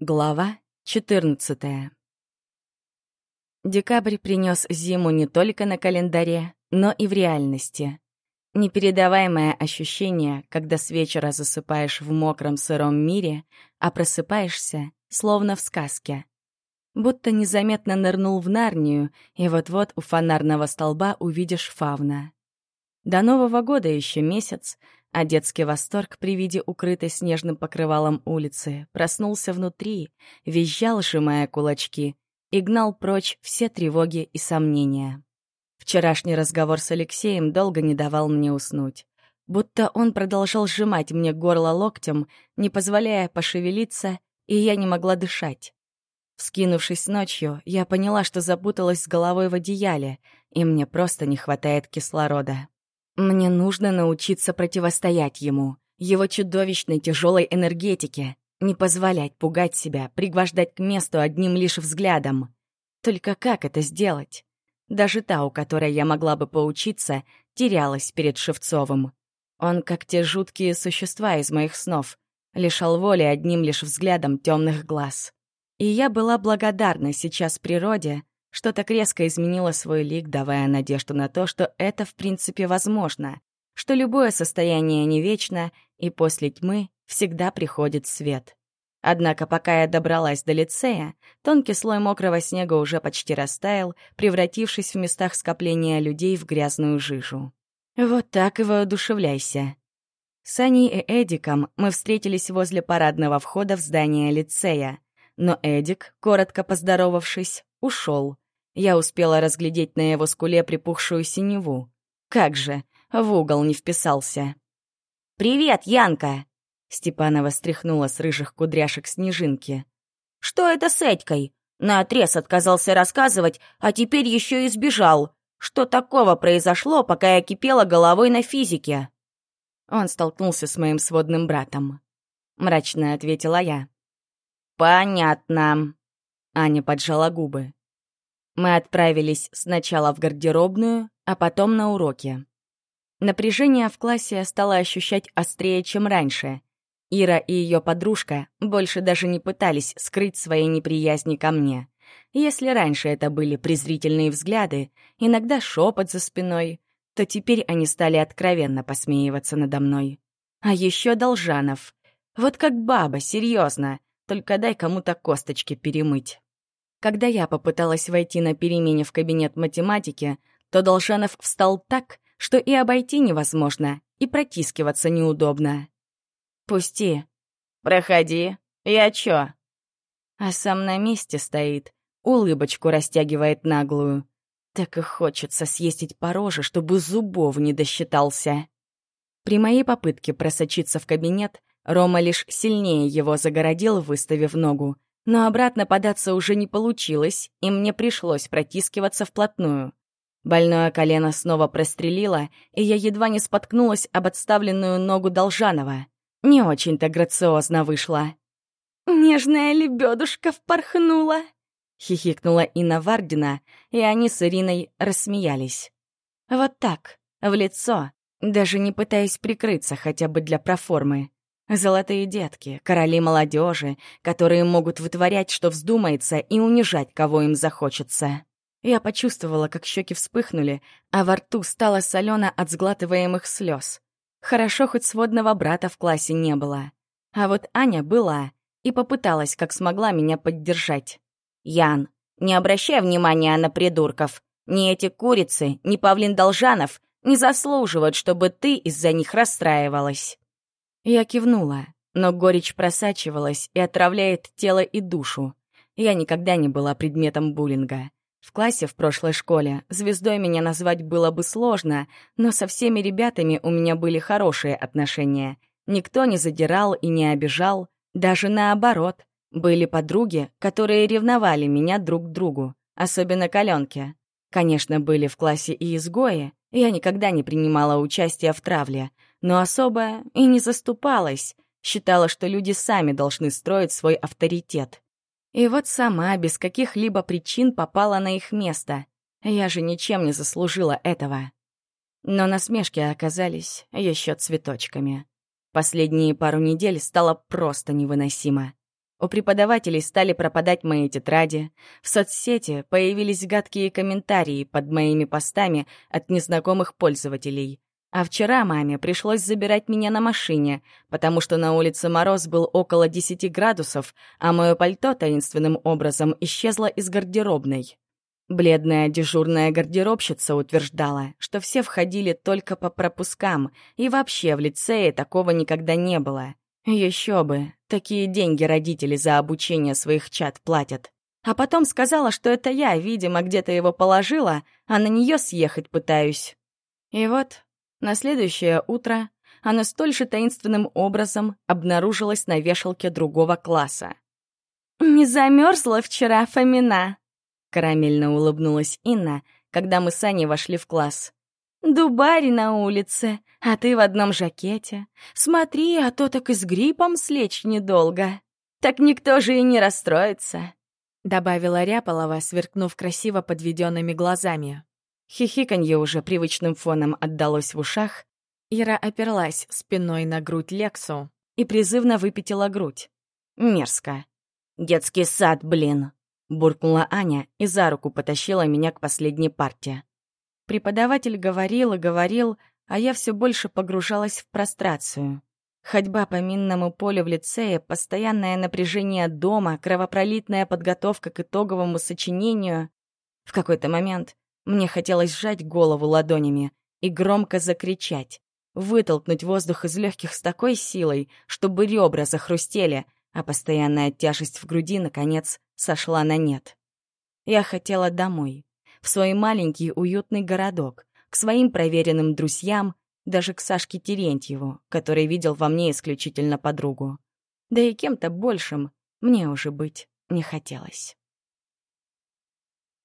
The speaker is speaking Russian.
Глава 14 Декабрь принес зиму не только на календаре, но и в реальности. Непередаваемое ощущение, когда с вечера засыпаешь в мокром сыром мире, а просыпаешься, словно в сказке. Будто незаметно нырнул в Нарнию, и вот-вот у фонарного столба увидишь фавна. До Нового года еще месяц, а детский восторг при виде укрытой снежным покрывалом улицы проснулся внутри, визжал, сжимая кулачки, и гнал прочь все тревоги и сомнения. Вчерашний разговор с Алексеем долго не давал мне уснуть. Будто он продолжал сжимать мне горло локтем, не позволяя пошевелиться, и я не могла дышать. Вскинувшись ночью, я поняла, что запуталась с головой в одеяле, и мне просто не хватает кислорода. Мне нужно научиться противостоять ему, его чудовищной тяжелой энергетике, не позволять пугать себя, пригвождать к месту одним лишь взглядом. Только как это сделать? Даже та, у которой я могла бы поучиться, терялась перед Шевцовым. Он, как те жуткие существа из моих снов, лишал воли одним лишь взглядом темных глаз. И я была благодарна сейчас природе, что так резко изменила свой лик, давая надежду на то, что это в принципе возможно, что любое состояние не вечно, и после тьмы всегда приходит свет. Однако пока я добралась до лицея, тонкий слой мокрого снега уже почти растаял, превратившись в местах скопления людей в грязную жижу. Вот так и воодушевляйся. С Аней и Эдиком мы встретились возле парадного входа в здание лицея, но Эдик, коротко поздоровавшись, ушел. Я успела разглядеть на его скуле припухшую синеву. Как же, в угол не вписался. «Привет, Янка!» Степанова стряхнула с рыжих кудряшек снежинки. «Что это с Этькой? Наотрез отказался рассказывать, а теперь еще и сбежал. Что такого произошло, пока я кипела головой на физике?» Он столкнулся с моим сводным братом. Мрачно ответила я. «Понятно». Аня поджала губы. Мы отправились сначала в гардеробную, а потом на уроки. Напряжение в классе я стала ощущать острее, чем раньше. Ира и ее подружка больше даже не пытались скрыть свои неприязни ко мне. Если раньше это были презрительные взгляды, иногда шепот за спиной, то теперь они стали откровенно посмеиваться надо мной. А еще Должанов. Вот как баба, серьезно. Только дай кому-то косточки перемыть. Когда я попыталась войти на перемене в кабинет математики, то Должанов встал так, что и обойти невозможно, и протискиваться неудобно. «Пусти». «Проходи. Я чё?» А сам на месте стоит, улыбочку растягивает наглую. Так и хочется съездить по роже, чтобы зубов не досчитался. При моей попытке просочиться в кабинет Рома лишь сильнее его загородил, выставив ногу. Но обратно податься уже не получилось, и мне пришлось протискиваться вплотную. Больное колено снова прострелило, и я едва не споткнулась об отставленную ногу Должанова. Не очень-то грациозно вышло. «Нежная лебедушка впорхнула!» — хихикнула Инна Вардина, и они с Ириной рассмеялись. Вот так, в лицо, даже не пытаясь прикрыться хотя бы для проформы. Золотые детки, короли молодежи, которые могут вытворять, что вздумается, и унижать, кого им захочется. Я почувствовала, как щеки вспыхнули, а во рту стало солено от сглатываемых слез. Хорошо, хоть сводного брата в классе не было. А вот Аня была и попыталась, как смогла, меня поддержать. «Ян, не обращай внимания на придурков. Ни эти курицы, ни Павлин Должанов не заслуживают, чтобы ты из-за них расстраивалась». Я кивнула, но горечь просачивалась и отравляет тело и душу. Я никогда не была предметом буллинга. В классе в прошлой школе звездой меня назвать было бы сложно, но со всеми ребятами у меня были хорошие отношения. Никто не задирал и не обижал, даже наоборот. Были подруги, которые ревновали меня друг к другу, особенно Каленке. Конечно, были в классе и изгои, я никогда не принимала участия в травле, но особо и не заступалась, считала, что люди сами должны строить свой авторитет. И вот сама без каких-либо причин попала на их место. Я же ничем не заслужила этого. Но насмешки оказались еще цветочками. Последние пару недель стало просто невыносимо. У преподавателей стали пропадать мои тетради. В соцсети появились гадкие комментарии под моими постами от незнакомых пользователей. А вчера маме пришлось забирать меня на машине, потому что на улице мороз был около 10 градусов, а мое пальто таинственным образом исчезло из гардеробной. Бледная дежурная гардеробщица утверждала, что все входили только по пропускам, и вообще в лицее такого никогда не было. Еще бы, такие деньги родители за обучение своих чад платят. А потом сказала, что это я, видимо, где-то его положила, а на нее съехать пытаюсь. И вот, на следующее утро она столь же таинственным образом обнаружилась на вешалке другого класса. «Не замерзла вчера, Фомина?» Карамельно улыбнулась Инна, когда мы с Аней вошли в класс. Дубари на улице, а ты в одном жакете. Смотри, а то так и с гриппом слечь недолго. Так никто же и не расстроится», — добавила Ряполова, сверкнув красиво подведенными глазами. Хихиканье уже привычным фоном отдалось в ушах. Ира оперлась спиной на грудь Лексу и призывно выпятила грудь. Мерзко. «Детский сад, блин!» — буркнула Аня и за руку потащила меня к последней партии. Преподаватель говорил и говорил, а я все больше погружалась в прострацию. Ходьба по минному полю в лицее, постоянное напряжение дома, кровопролитная подготовка к итоговому сочинению. В какой-то момент мне хотелось сжать голову ладонями и громко закричать, вытолкнуть воздух из легких с такой силой, чтобы ребра захрустели, а постоянная тяжесть в груди, наконец, сошла на нет. Я хотела домой свой маленький уютный городок, к своим проверенным друзьям, даже к Сашке Терентьеву, который видел во мне исключительно подругу. Да и кем-то большим мне уже быть не хотелось.